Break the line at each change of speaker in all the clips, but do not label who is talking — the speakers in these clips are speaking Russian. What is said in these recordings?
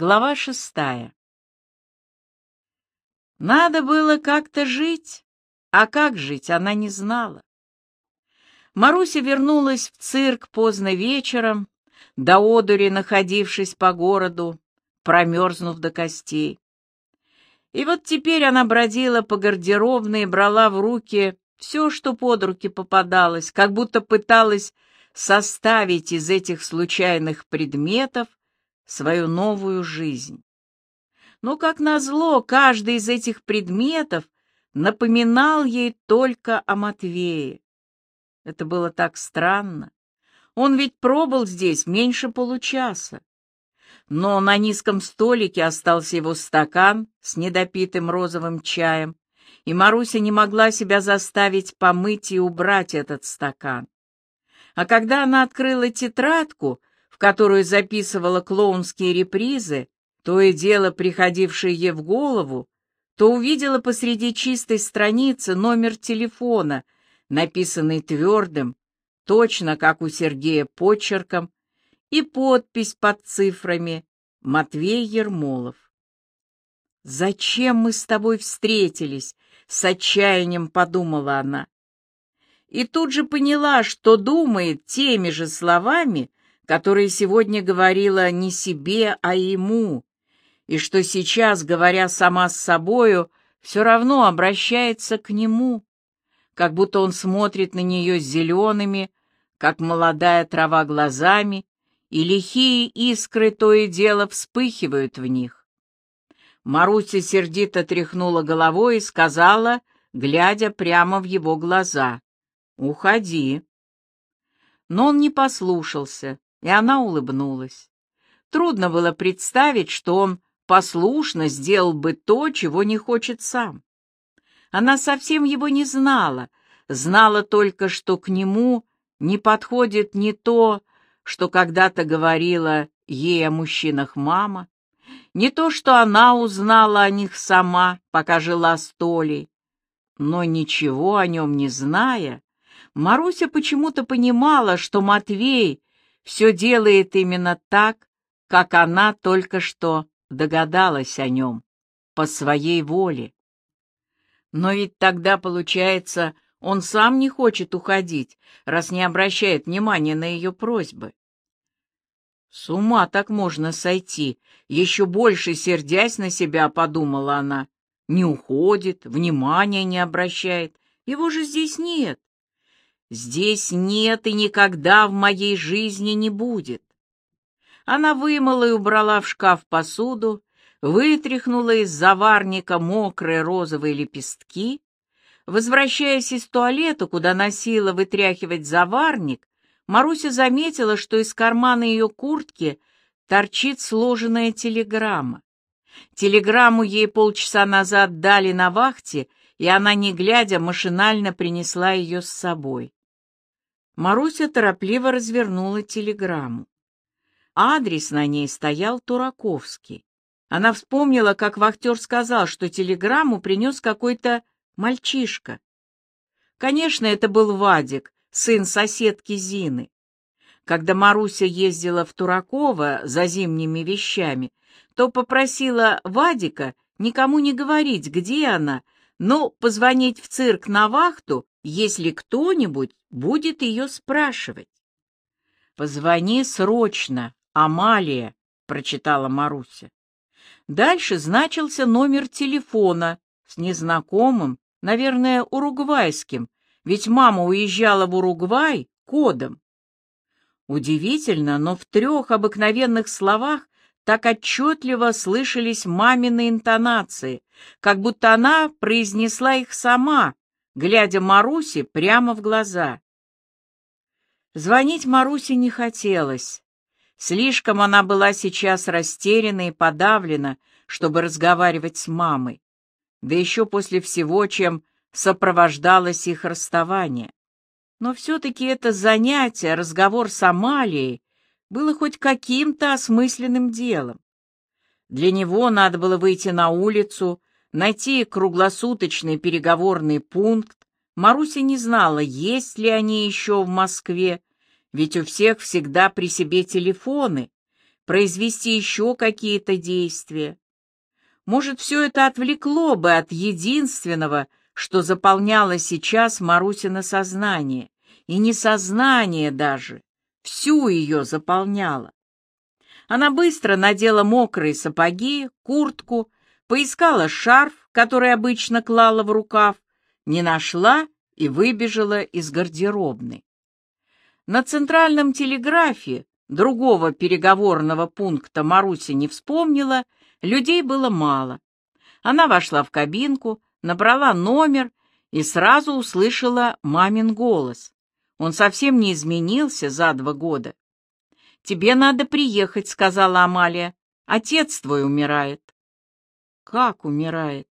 Глава шестая. Надо было как-то жить, а как жить она не знала. Маруся вернулась в цирк поздно вечером, до одури находившись по городу, промерзнув до костей. И вот теперь она бродила по гардеробной и брала в руки все, что под руки попадалось, как будто пыталась составить из этих случайных предметов свою новую жизнь. Но, как назло, каждый из этих предметов напоминал ей только о Матвее. Это было так странно. Он ведь пробыл здесь меньше получаса. Но на низком столике остался его стакан с недопитым розовым чаем, и Маруся не могла себя заставить помыть и убрать этот стакан. А когда она открыла тетрадку, которую записывала клоунские репризы, то и дело приходившее ей в голову, то увидела посреди чистой страницы номер телефона, написанный твердым, точно как у Сергея почерком, и подпись под цифрами «Матвей Ермолов». «Зачем мы с тобой встретились?» — с отчаянием подумала она. И тут же поняла, что думает теми же словами, которая сегодня говорила не себе, а ему, и что сейчас, говоря сама с собою, все равно обращается к нему, как будто он смотрит на нее зелеными, как молодая трава глазами, и лихие искры то и дело вспыхивают в них. Маруся сердито тряхнула головой и сказала, глядя прямо в его глаза, «Уходи». Но он не послушался, и она улыбнулась. Трудно было представить, что он послушно сделал бы то, чего не хочет сам. Она совсем его не знала, знала только, что к нему не подходит не то, что когда-то говорила ей о мужчинах мама, не то, что она узнала о них сама, пока жила с Толей, но ничего о нем не зная, Маруся почему-то понимала, что Матвей все делает именно так, как она только что догадалась о нем, по своей воле. Но ведь тогда, получается, он сам не хочет уходить, раз не обращает внимания на ее просьбы. С ума так можно сойти, еще больше сердясь на себя, подумала она. Не уходит, внимания не обращает, его же здесь нет. Здесь нет и никогда в моей жизни не будет. Она вымыла и убрала в шкаф посуду, вытряхнула из заварника мокрые розовые лепестки. Возвращаясь из туалета, куда носила вытряхивать заварник, Маруся заметила, что из кармана ее куртки торчит сложенная телеграмма. Телеграмму ей полчаса назад дали на вахте, и она, не глядя, машинально принесла ее с собой. Маруся торопливо развернула телеграмму. Адрес на ней стоял Тураковский. Она вспомнила, как вахтер сказал, что телеграмму принес какой-то мальчишка. Конечно, это был Вадик, сын соседки Зины. Когда Маруся ездила в Тураково за зимними вещами, то попросила Вадика никому не говорить, где она, но позвонить в цирк на вахту если кто-нибудь будет ее спрашивать. «Позвони срочно, Амалия», — прочитала Маруся. Дальше значился номер телефона с незнакомым, наверное, уругвайским, ведь мама уезжала в Уругвай кодом. Удивительно, но в трех обыкновенных словах так отчетливо слышались мамины интонации, как будто она произнесла их сама, глядя Марусе прямо в глаза. Звонить Марусе не хотелось. Слишком она была сейчас растеряна и подавлена, чтобы разговаривать с мамой, да еще после всего, чем сопровождалось их расставание. Но все-таки это занятие, разговор с Амалией, было хоть каким-то осмысленным делом. Для него надо было выйти на улицу, найти круглосуточный переговорный пункт. Маруся не знала, есть ли они еще в Москве, ведь у всех всегда при себе телефоны, произвести еще какие-то действия. Может, все это отвлекло бы от единственного, что заполняло сейчас Марусина сознание, и не сознание даже, всю ее заполняло. Она быстро надела мокрые сапоги, куртку, поискала шарф, который обычно клала в рукав, не нашла и выбежала из гардеробной. На центральном телеграфе другого переговорного пункта Маруся не вспомнила, людей было мало. Она вошла в кабинку, набрала номер и сразу услышала мамин голос. Он совсем не изменился за два года. «Тебе надо приехать», — сказала Амалия. «Отец твой умирает». «Как умирает?»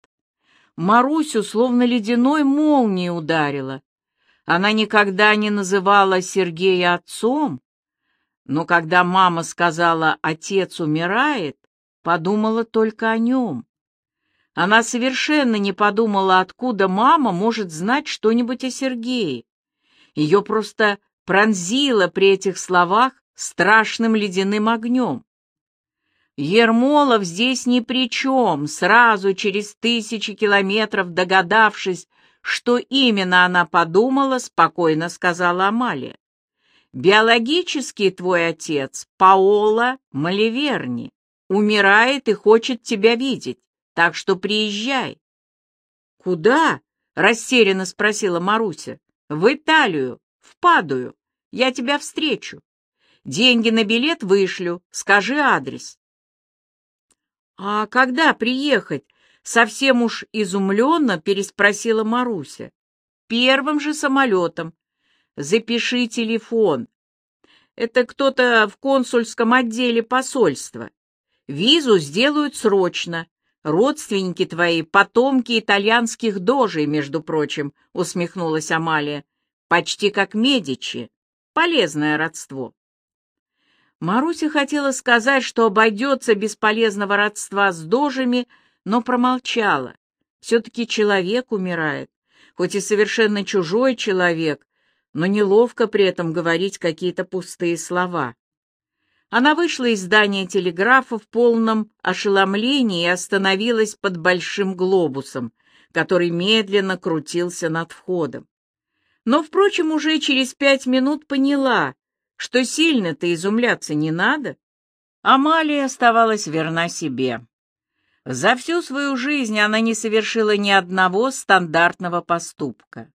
Марусю словно ледяной молнией ударила. Она никогда не называла Сергея отцом, но когда мама сказала «отец умирает», подумала только о нем. Она совершенно не подумала, откуда мама может знать что-нибудь о Сергее. Ее просто пронзило при этих словах страшным ледяным огнем. Ермолов здесь ни при чем, сразу через тысячи километров догадавшись, что именно она подумала, спокойно сказала Амалия. «Биологический твой отец, Паола Маливерни, умирает и хочет тебя видеть, так что приезжай». «Куда?» — растерянно спросила Маруся. «В Италию, в Падую. Я тебя встречу. Деньги на билет вышлю, скажи адрес». «А когда приехать?» — совсем уж изумленно переспросила Маруся. «Первым же самолетом. Запиши телефон. Это кто-то в консульском отделе посольства. Визу сделают срочно. Родственники твои — потомки итальянских дожей, между прочим», — усмехнулась Амалия. «Почти как Медичи. Полезное родство». Маруся хотела сказать, что обойдется без полезного родства с дожами, но промолчала. Все-таки человек умирает, хоть и совершенно чужой человек, но неловко при этом говорить какие-то пустые слова. Она вышла из здания телеграфа в полном ошеломлении и остановилась под большим глобусом, который медленно крутился над входом. Но, впрочем, уже через пять минут поняла, что сильно-то изумляться не надо. Амалия оставалась верна себе. За всю свою жизнь она не совершила ни одного стандартного поступка.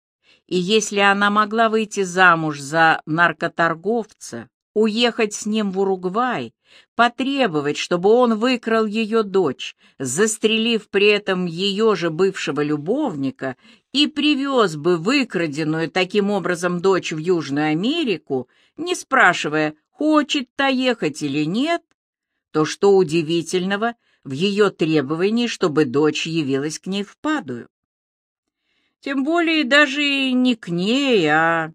И если она могла выйти замуж за наркоторговца, уехать с ним в Уругвай, потребовать, чтобы он выкрал ее дочь, застрелив при этом ее же бывшего любовника, и привез бы выкраденную таким образом дочь в Южную Америку, не спрашивая, хочет та ехать или нет, то что удивительного в ее требовании, чтобы дочь явилась к ней в Падую? Тем более даже не к ней, а...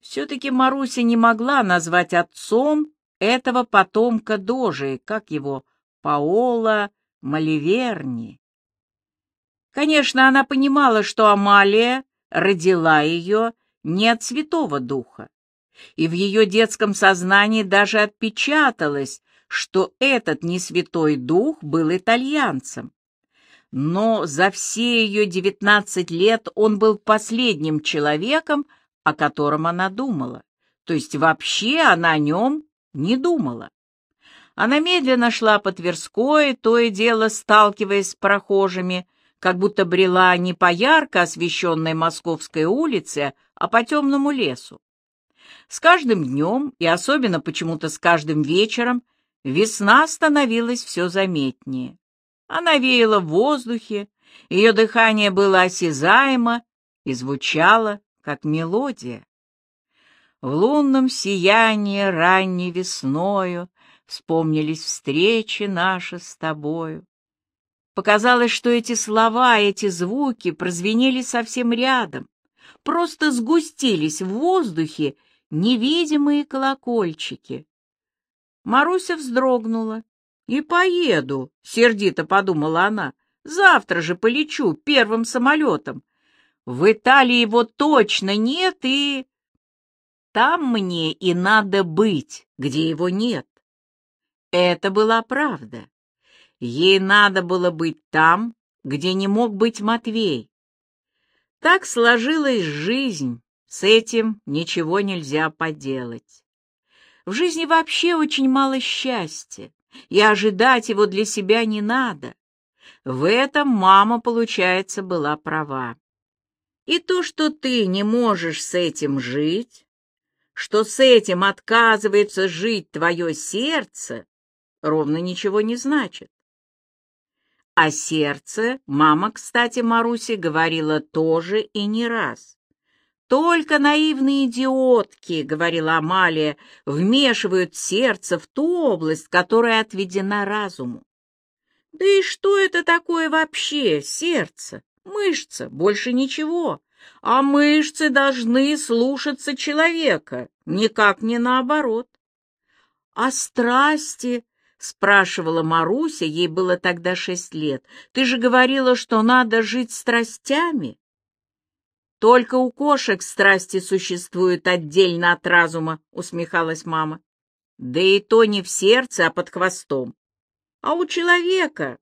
Все-таки Маруся не могла назвать отцом этого потомка Дожи, как его, Паола Маливерни. Конечно, она понимала, что Амалия родила ее не от Святого Духа, и в ее детском сознании даже отпечаталось, что этот несвятой дух был итальянцем. Но за все ее девятнадцать лет он был последним человеком, о котором она думала, то есть вообще она о нем не думала. Она медленно шла по Тверской, то и дело сталкиваясь с прохожими, как будто брела не по ярко освещенной Московской улице, а по темному лесу. С каждым днем, и особенно почему-то с каждым вечером, весна становилась все заметнее. Она веяла в воздухе, ее дыхание было осязаемо и звучало, как мелодия. В лунном сиянии ранней весною Вспомнились встречи наши с тобою. Показалось, что эти слова, эти звуки прозвенели совсем рядом, просто сгустились в воздухе невидимые колокольчики. Маруся вздрогнула. «И поеду», — сердито подумала она. «Завтра же полечу первым самолетом. В Италии его точно нет, и...» «Там мне и надо быть, где его нет. Это была правда. Ей надо было быть там, где не мог быть Матвей. Так сложилась жизнь, с этим ничего нельзя поделать. В жизни вообще очень мало счастья, и ожидать его для себя не надо. В этом мама, получается, была права. И то, что ты не можешь с этим жить, что с этим отказывается жить твое сердце, ровно ничего не значит. А сердце мама, кстати, Марусе говорила тоже и не раз. Только наивные идиотки, говорила Амалия, вмешивают сердце в ту область, которая отведена разуму. Да и что это такое вообще, сердце? Мышца, больше ничего. А мышцы должны слушаться человека, никак не наоборот. А страсти, спрашивала Маруся, ей было тогда шесть лет. Ты же говорила, что надо жить страстями. Только у кошек страсти существуют отдельно от разума, усмехалась мама. Да и то не в сердце, а под хвостом. А у человека...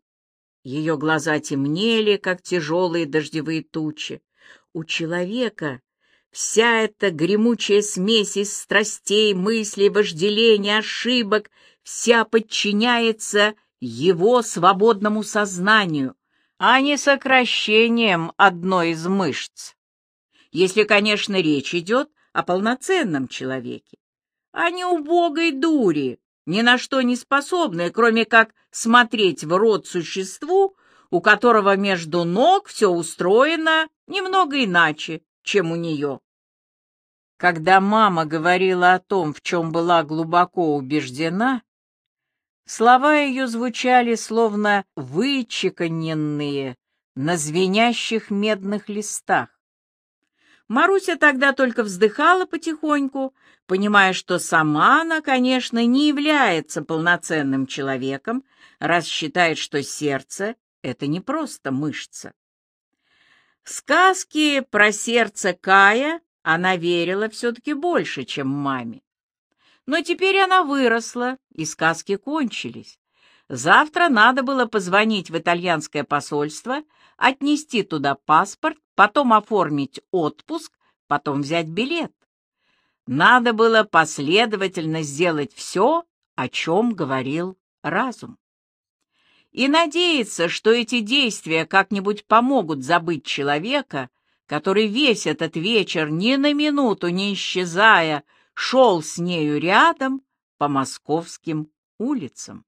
Ее глаза темнели, как тяжелые дождевые тучи. У человека вся эта гремучая смесь из страстей, мыслей, вожделения, ошибок, вся подчиняется его свободному сознанию, а не сокращением одной из мышц. Если, конечно, речь идет о полноценном человеке, а не убогой дури, ни на что не способной, кроме как смотреть в рот существу, у которого между ног все устроено немного иначе, чем у нее. Когда мама говорила о том, в чем была глубоко убеждена, слова ее звучали словно вычеканенные на звенящих медных листах. Маруся тогда только вздыхала потихоньку, понимая, что сама она, конечно, не является полноценным человеком, раз считает, что сердце — это не просто мышца. сказки про сердце Кая она верила все-таки больше, чем маме. Но теперь она выросла, и сказки кончились. Завтра надо было позвонить в итальянское посольство, отнести туда паспорт, потом оформить отпуск, потом взять билет. Надо было последовательно сделать все, о чем говорил разум. И надеяться, что эти действия как-нибудь помогут забыть человека, который весь этот вечер ни на минуту не исчезая шел с нею рядом по московским улицам.